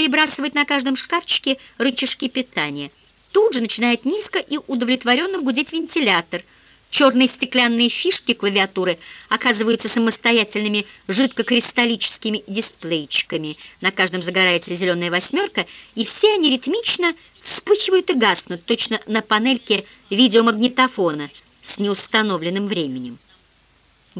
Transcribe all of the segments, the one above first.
перебрасывает на каждом шкафчике рычажки питания. Тут же начинает низко и удовлетворенно гудеть вентилятор. Черные стеклянные фишки клавиатуры оказываются самостоятельными жидкокристаллическими дисплейчиками. На каждом загорается зеленая восьмерка, и все они ритмично вспыхивают и гаснут, точно на панельке видеомагнитофона с неустановленным временем.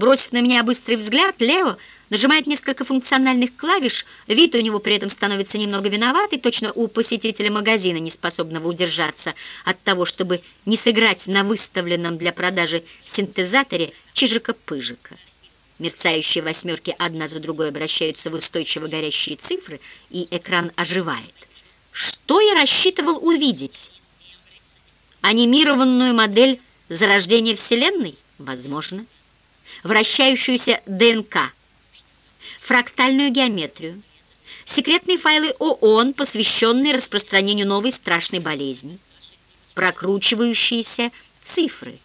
Бросив на меня быстрый взгляд, Лео нажимает несколько функциональных клавиш, вид у него при этом становится немного виноватый, точно у посетителя магазина, не способного удержаться от того, чтобы не сыграть на выставленном для продажи синтезаторе чижика-пыжика. Мерцающие восьмерки одна за другой обращаются в устойчиво горящие цифры, и экран оживает. Что я рассчитывал увидеть? Анимированную модель зарождения Вселенной? Возможно вращающуюся ДНК, фрактальную геометрию, секретные файлы ООН, посвященные распространению новой страшной болезни, прокручивающиеся цифры,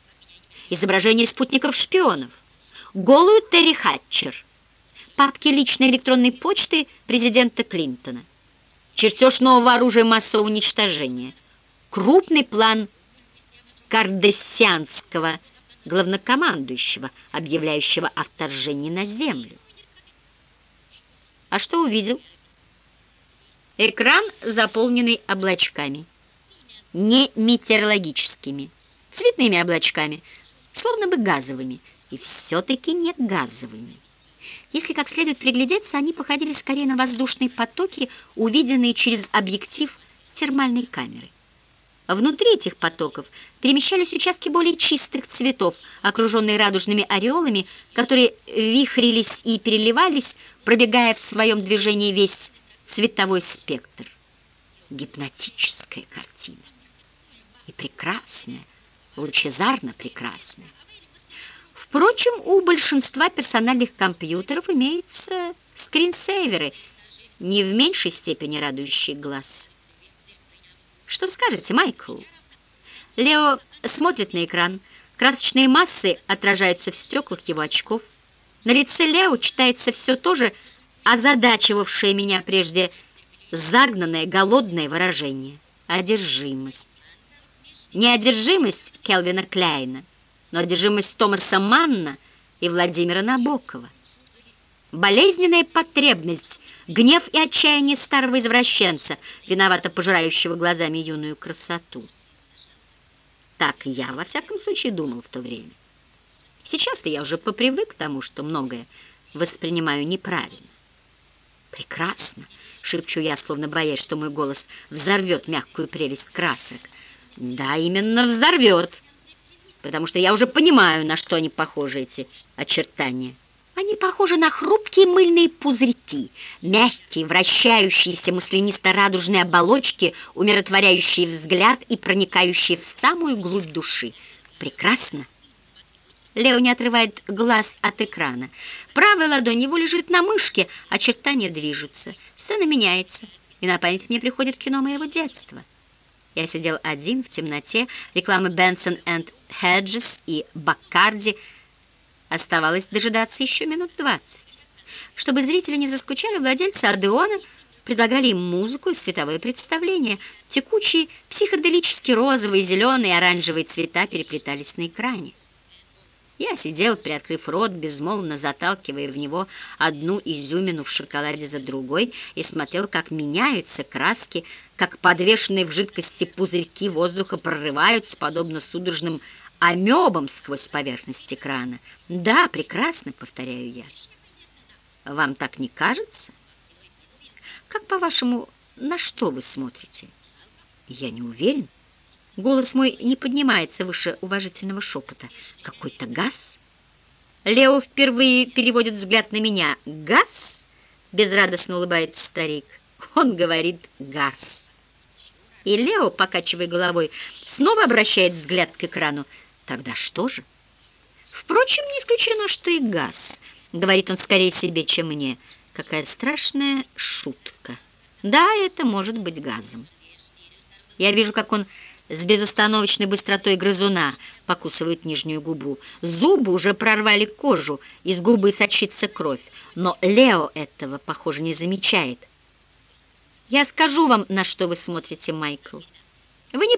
изображение спутников-шпионов, голую Терри Хатчер, папки личной электронной почты президента Клинтона, чертеж нового оружия массового уничтожения, крупный план кардессианского главнокомандующего, объявляющего о вторжении на землю. А что увидел? Экран, заполненный облачками. Не метеорологическими, цветными облачками, словно бы газовыми, и все-таки не газовыми. Если как следует приглядеться, они походили скорее на воздушные потоки, увиденные через объектив термальной камеры. Внутри этих потоков перемещались участки более чистых цветов, окруженные радужными ореолами, которые вихрились и переливались, пробегая в своем движении весь цветовой спектр. Гипнотическая картина. И прекрасная, лучезарно прекрасная. Впрочем, у большинства персональных компьютеров имеются скринсейверы, не в меньшей степени радующие глаз. Что скажете, Майкл? Лео смотрит на экран. Красочные массы отражаются в стеклах его очков. На лице Лео читается все то же озадачивавшее меня прежде загнанное, голодное выражение. Одержимость. Не одержимость Келвина Кляйна, но одержимость Томаса Манна и Владимира Набокова. Болезненная потребность Гнев и отчаяние старого извращенца, виновато пожирающего глазами юную красоту. Так я, во всяком случае, думал в то время. Сейчас-то я уже попривык к тому, что многое воспринимаю неправильно. «Прекрасно!» — шепчу я, словно боясь, что мой голос взорвет мягкую прелесть красок. «Да, именно взорвет, потому что я уже понимаю, на что они похожи, эти очертания». Они похожи на хрупкие мыльные пузырьки, мягкие, вращающиеся маслянисто-радужные оболочки, умиротворяющие взгляд и проникающие в самую глубь души. Прекрасно. Лео не отрывает глаз от экрана. Правая ладонь его лежит на мышке, очертания движутся. Сцена меняется, и на память мне приходит кино моего детства. Я сидел один в темноте, рекламы Бенсон энд Хеджес и Баккарди – Оставалось дожидаться еще минут двадцать. Чтобы зрители не заскучали, владельцы Адеона предлагали им музыку и световое представление. Текучие, психоделические розовые, зеленые оранжевые цвета переплетались на экране. Я сидел, приоткрыв рот, безмолвно заталкивая в него одну изюмину в шоколаде за другой, и смотрел, как меняются краски, как подвешенные в жидкости пузырьки воздуха прорываются, подобно судорожным амебам сквозь поверхность экрана. Да, прекрасно, повторяю я. Вам так не кажется? Как, по-вашему, на что вы смотрите? Я не уверен. Голос мой не поднимается выше уважительного шепота. Какой-то газ? Лео впервые переводит взгляд на меня. Газ? Безрадостно улыбается старик. Он говорит газ. И Лео, покачивая головой, снова обращает взгляд к экрану. Тогда что же? Впрочем, не исключено, что и газ. Говорит он скорее себе, чем мне. Какая страшная шутка. Да, это может быть газом. Я вижу, как он с безостановочной быстротой грызуна покусывает нижнюю губу. Зубы уже прорвали кожу, из губы сочится кровь. Но Лео этого, похоже, не замечает. Я скажу вам, на что вы смотрите, Майкл. Вы не